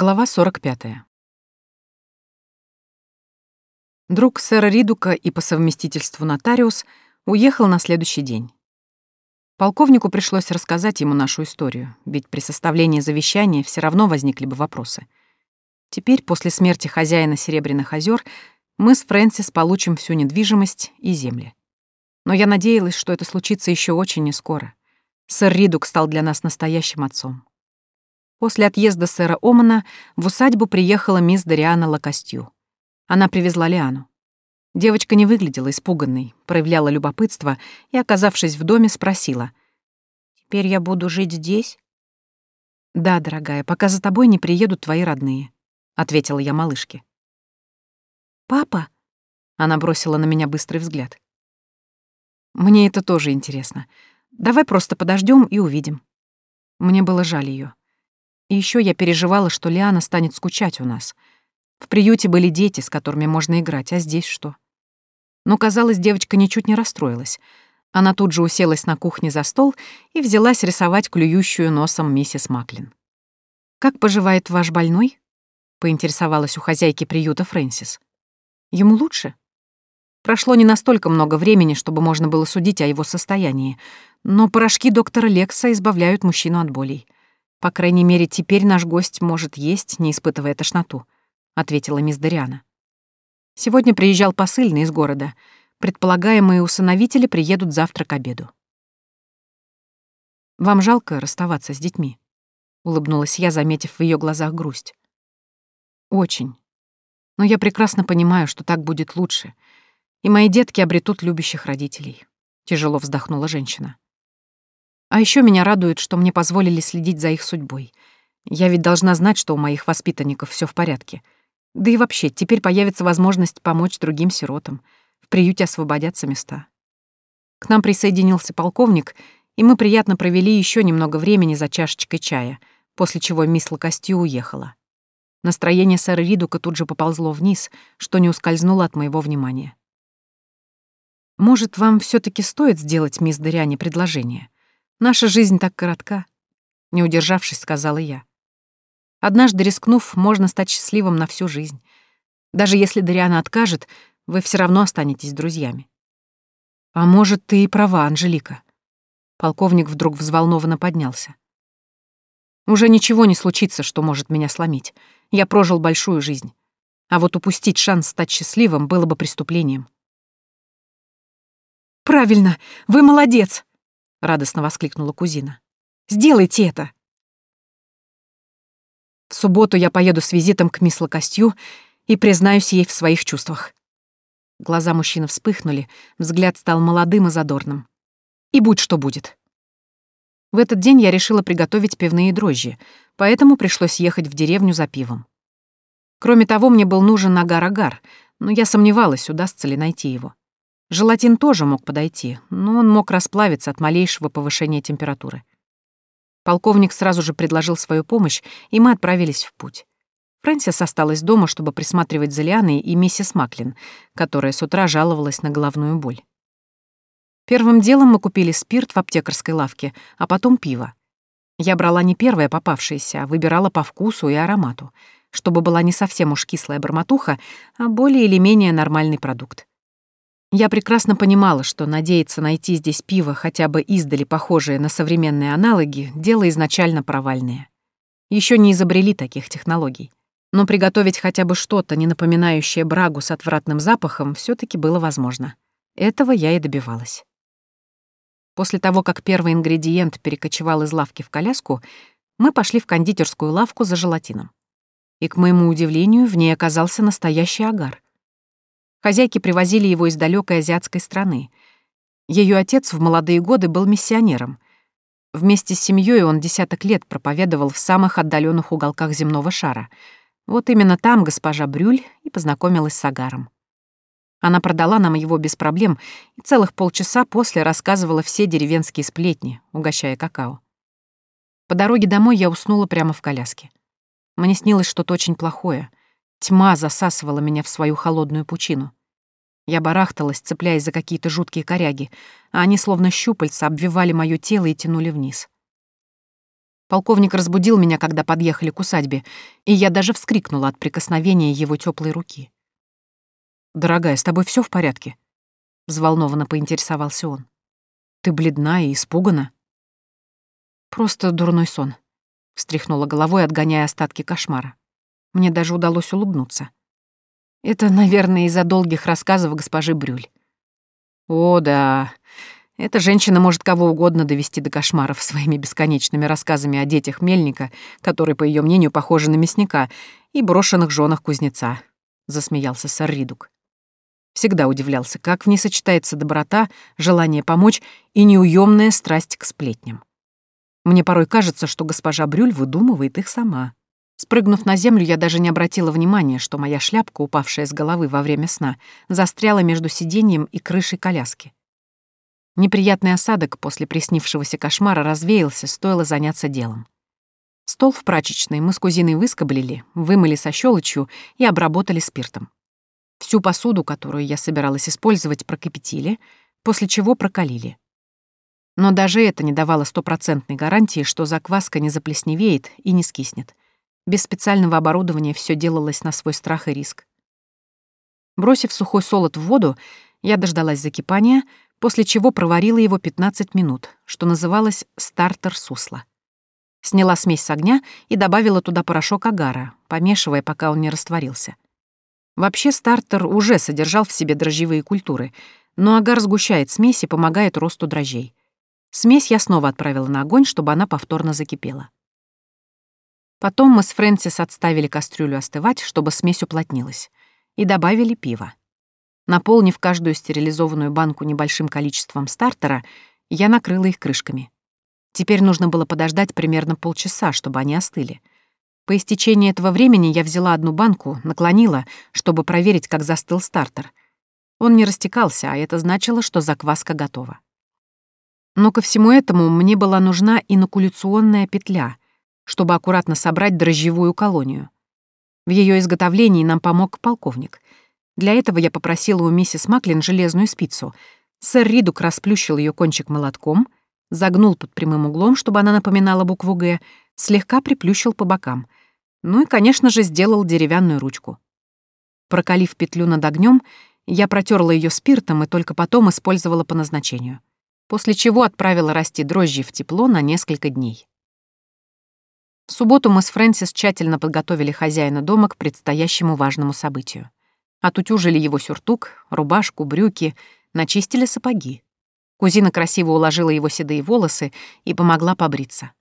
Глава 45. Друг сэра Ридука и по совместительству нотариус уехал на следующий день. Полковнику пришлось рассказать ему нашу историю, ведь при составлении завещания все равно возникли бы вопросы. Теперь, после смерти хозяина Серебряных озер, мы с Фрэнсис получим всю недвижимость и земли. Но я надеялась, что это случится еще очень нескоро. Сэр Ридук стал для нас настоящим отцом. После отъезда сэра Омана в усадьбу приехала мисс Дариана Лакостью. Она привезла Лиану. Девочка не выглядела испуганной, проявляла любопытство и, оказавшись в доме, спросила. «Теперь я буду жить здесь?» «Да, дорогая, пока за тобой не приедут твои родные», — ответила я малышке. «Папа?» — она бросила на меня быстрый взгляд. «Мне это тоже интересно. Давай просто подождем и увидим». Мне было жаль ее. И еще я переживала, что Лиана станет скучать у нас. В приюте были дети, с которыми можно играть, а здесь что? Но, казалось, девочка ничуть не расстроилась. Она тут же уселась на кухне за стол и взялась рисовать клюющую носом миссис Маклин. «Как поживает ваш больной?» — поинтересовалась у хозяйки приюта Фрэнсис. «Ему лучше?» Прошло не настолько много времени, чтобы можно было судить о его состоянии, но порошки доктора Лекса избавляют мужчину от болей. По крайней мере, теперь наш гость может есть, не испытывая тошноту, ответила мисс Дариана. Сегодня приезжал посыльный из города. Предполагаемые усыновители приедут завтра к обеду. Вам жалко расставаться с детьми? улыбнулась я, заметив в ее глазах грусть. Очень. Но я прекрасно понимаю, что так будет лучше, и мои детки обретут любящих родителей. Тяжело вздохнула женщина. А еще меня радует, что мне позволили следить за их судьбой. Я ведь должна знать, что у моих воспитанников все в порядке. Да и вообще, теперь появится возможность помочь другим сиротам. В приюте освободятся места. К нам присоединился полковник, и мы приятно провели еще немного времени за чашечкой чая, после чего мисс Локостью уехала. Настроение сэра Ридука тут же поползло вниз, что не ускользнуло от моего внимания. «Может, вам все таки стоит сделать мисс Дыряне предложение?» Наша жизнь так коротка, не удержавшись, сказала я. Однажды рискнув, можно стать счастливым на всю жизнь. Даже если Дариана откажет, вы все равно останетесь друзьями. А может, ты и права, Анжелика. Полковник вдруг взволнованно поднялся. Уже ничего не случится, что может меня сломить. Я прожил большую жизнь. А вот упустить шанс стать счастливым было бы преступлением. «Правильно! Вы молодец!» — радостно воскликнула кузина. «Сделайте это!» В субботу я поеду с визитом к мисс Локостью и признаюсь ей в своих чувствах. Глаза мужчины вспыхнули, взгляд стал молодым и задорным. И будь что будет. В этот день я решила приготовить пивные дрожжи, поэтому пришлось ехать в деревню за пивом. Кроме того, мне был нужен агар-агар, но я сомневалась, удастся ли найти его. Желатин тоже мог подойти, но он мог расплавиться от малейшего повышения температуры. Полковник сразу же предложил свою помощь, и мы отправились в путь. Фрэнсис осталась дома, чтобы присматривать за Лианой и миссис Маклин, которая с утра жаловалась на головную боль. Первым делом мы купили спирт в аптекарской лавке, а потом пиво. Я брала не первое попавшееся, а выбирала по вкусу и аромату, чтобы была не совсем уж кислая бормотуха, а более или менее нормальный продукт. Я прекрасно понимала, что надеяться найти здесь пиво, хотя бы издали похожее на современные аналоги, дело изначально провальное. Еще не изобрели таких технологий. Но приготовить хотя бы что-то, не напоминающее брагу с отвратным запахом, все таки было возможно. Этого я и добивалась. После того, как первый ингредиент перекочевал из лавки в коляску, мы пошли в кондитерскую лавку за желатином. И, к моему удивлению, в ней оказался настоящий агар — Хозяйки привозили его из далекой азиатской страны. Ее отец в молодые годы был миссионером. Вместе с семьей он десяток лет проповедовал в самых отдаленных уголках земного шара. Вот именно там госпожа Брюль и познакомилась с Агаром. Она продала нам его без проблем и целых полчаса после рассказывала все деревенские сплетни, угощая какао. По дороге домой я уснула прямо в коляске. Мне снилось что-то очень плохое. Тьма засасывала меня в свою холодную пучину. Я барахталась, цепляясь за какие-то жуткие коряги, а они словно щупальца обвивали моё тело и тянули вниз. Полковник разбудил меня, когда подъехали к усадьбе, и я даже вскрикнула от прикосновения его теплой руки. «Дорогая, с тобой все в порядке?» — взволнованно поинтересовался он. «Ты бледна и испугана?» «Просто дурной сон», — встряхнула головой, отгоняя остатки кошмара. Мне даже удалось улыбнуться. Это, наверное, из-за долгих рассказов госпожи Брюль. О, да. Эта женщина может кого угодно довести до кошмаров своими бесконечными рассказами о детях мельника, которые, по ее мнению, похожи на мясника, и брошенных женах кузнеца, засмеялся сэр Ридук. Всегда удивлялся, как в ней сочетается доброта, желание помочь и неуемная страсть к сплетням. Мне порой кажется, что госпожа Брюль выдумывает их сама. Спрыгнув на землю, я даже не обратила внимания, что моя шляпка, упавшая с головы во время сна, застряла между сиденьем и крышей коляски. Неприятный осадок после приснившегося кошмара развеялся, стоило заняться делом. Стол в прачечной мы с кузиной выскоблили, вымыли со щелочью и обработали спиртом. Всю посуду, которую я собиралась использовать, прокипятили, после чего прокалили. Но даже это не давало стопроцентной гарантии, что закваска не заплесневеет и не скиснет — без специального оборудования все делалось на свой страх и риск. Бросив сухой солод в воду, я дождалась закипания, после чего проварила его 15 минут, что называлось стартер сусла. Сняла смесь с огня и добавила туда порошок агара, помешивая, пока он не растворился. Вообще стартер уже содержал в себе дрожжевые культуры, но агар сгущает смесь и помогает росту дрожжей. Смесь я снова отправила на огонь, чтобы она повторно закипела. Потом мы с Фрэнсис отставили кастрюлю остывать, чтобы смесь уплотнилась, и добавили пиво. Наполнив каждую стерилизованную банку небольшим количеством стартера, я накрыла их крышками. Теперь нужно было подождать примерно полчаса, чтобы они остыли. По истечении этого времени я взяла одну банку, наклонила, чтобы проверить, как застыл стартер. Он не растекался, а это значило, что закваска готова. Но ко всему этому мне была нужна инокуляционная петля — чтобы аккуратно собрать дрожжевую колонию. В ее изготовлении нам помог полковник. Для этого я попросила у миссис Маклин железную спицу. Сэр Ридук расплющил ее кончик молотком, загнул под прямым углом, чтобы она напоминала букву «Г», слегка приплющил по бокам. Ну и, конечно же, сделал деревянную ручку. Прокалив петлю над огнем, я протерла ее спиртом и только потом использовала по назначению. После чего отправила расти дрожжи в тепло на несколько дней. В субботу мы с Фрэнсис тщательно подготовили хозяина дома к предстоящему важному событию. Отутюжили его сюртук, рубашку, брюки, начистили сапоги. Кузина красиво уложила его седые волосы и помогла побриться.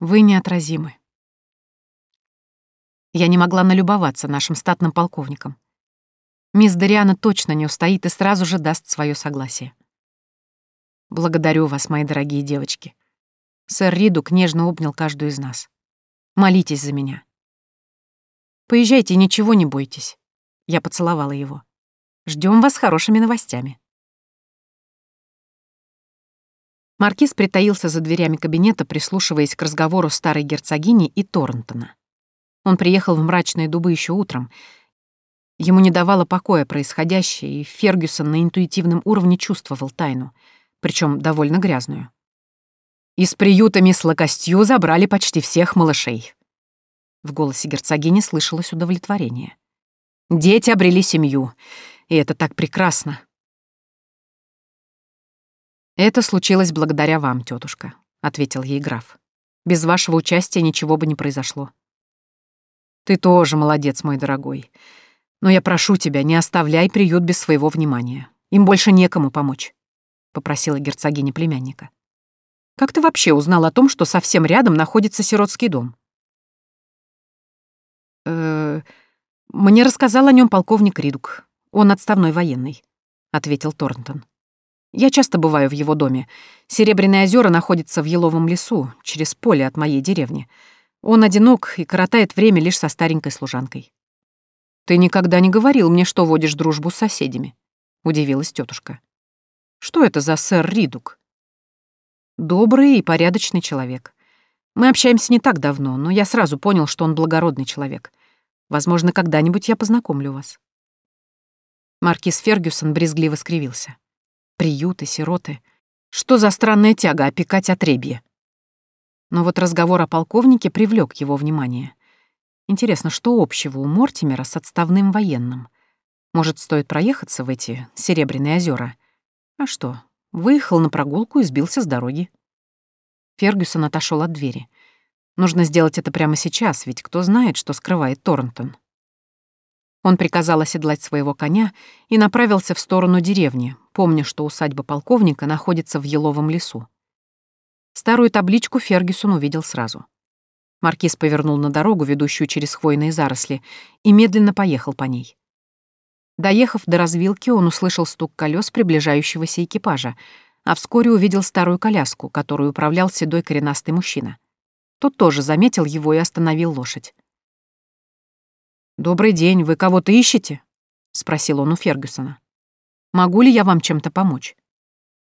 «Вы неотразимы». Я не могла налюбоваться нашим статным полковником. Мисс Дариана точно не устоит и сразу же даст свое согласие. Благодарю вас, мои дорогие девочки. Сэр Ридук нежно обнял каждую из нас. «Молитесь за меня». «Поезжайте, ничего не бойтесь». Я поцеловала его. Ждем вас с хорошими новостями». Маркиз притаился за дверями кабинета, прислушиваясь к разговору старой герцогини и Торрентона. Он приехал в мрачные дубы еще утром. Ему не давало покоя происходящее, и Фергюсон на интуитивном уровне чувствовал тайну, причем довольно грязную. Из приюта мисс Локостью забрали почти всех малышей. В голосе герцогини слышалось удовлетворение. Дети обрели семью, и это так прекрасно. Это случилось благодаря вам, тетушка, ответил ей граф. Без вашего участия ничего бы не произошло. Ты тоже молодец, мой дорогой. Но я прошу тебя, не оставляй приют без своего внимания. Им больше некому помочь, попросила герцогиня племянника. Как ты вообще узнал о том, что совсем рядом находится сиротский дом? Э, мне рассказал о нем полковник Ридук. Он отставной военный, ответил Торнтон. Я часто бываю в его доме. Серебряные озера находятся в еловом лесу, через поле от моей деревни. Он одинок и коротает время лишь со старенькой служанкой. Ты никогда не говорил мне, что водишь дружбу с соседями, удивилась тетушка. Что это за сэр Ридук? Добрый и порядочный человек. Мы общаемся не так давно, но я сразу понял, что он благородный человек. Возможно, когда-нибудь я познакомлю вас». Маркиз Фергюсон брезгливо скривился. «Приюты, сироты. Что за странная тяга опекать отребье?» Но вот разговор о полковнике привлек его внимание. Интересно, что общего у Мортимера с отставным военным? Может, стоит проехаться в эти Серебряные озера? А что, выехал на прогулку и сбился с дороги. Фергюсон отошел от двери. Нужно сделать это прямо сейчас, ведь кто знает, что скрывает Торнтон. Он приказал оседлать своего коня и направился в сторону деревни, помня, что усадьба полковника находится в еловом лесу. Старую табличку Фергюсон увидел сразу. Маркиз повернул на дорогу, ведущую через хвойные заросли, и медленно поехал по ней. Доехав до развилки, он услышал стук колес приближающегося экипажа, а вскоре увидел старую коляску, которую управлял седой коренастый мужчина. Тот тоже заметил его и остановил лошадь. «Добрый день, вы кого-то ищете?» — спросил он у Фергюсона. «Могу ли я вам чем-то помочь?»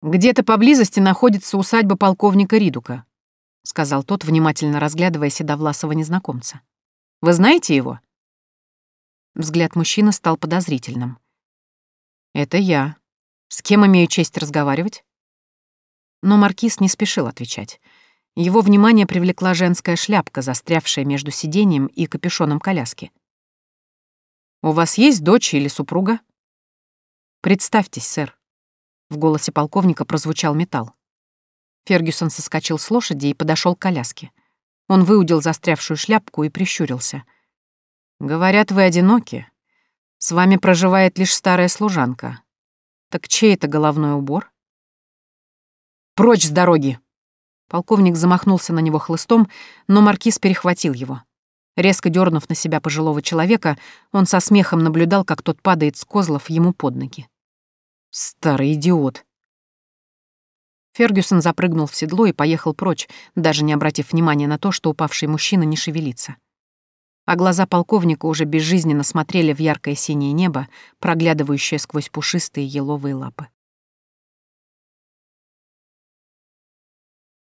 «Где-то поблизости находится усадьба полковника Ридука», — сказал тот, внимательно разглядывая седовласого незнакомца. «Вы знаете его?» Взгляд мужчины стал подозрительным. «Это я. С кем имею честь разговаривать?» Но Маркиз не спешил отвечать. Его внимание привлекла женская шляпка, застрявшая между сиденьем и капюшоном коляски. «У вас есть дочь или супруга?» «Представьтесь, сэр». В голосе полковника прозвучал металл. Фергюсон соскочил с лошади и подошел к коляске. Он выудил застрявшую шляпку и прищурился. «Говорят, вы одиноки. С вами проживает лишь старая служанка. Так чей это головной убор?» «Прочь с дороги!» Полковник замахнулся на него хлыстом, но маркиз перехватил его. Резко дернув на себя пожилого человека, он со смехом наблюдал, как тот падает с козлов ему под ноги. «Старый идиот!» Фергюсон запрыгнул в седло и поехал прочь, даже не обратив внимания на то, что упавший мужчина не шевелится. А глаза полковника уже безжизненно смотрели в яркое синее небо, проглядывающее сквозь пушистые еловые лапы.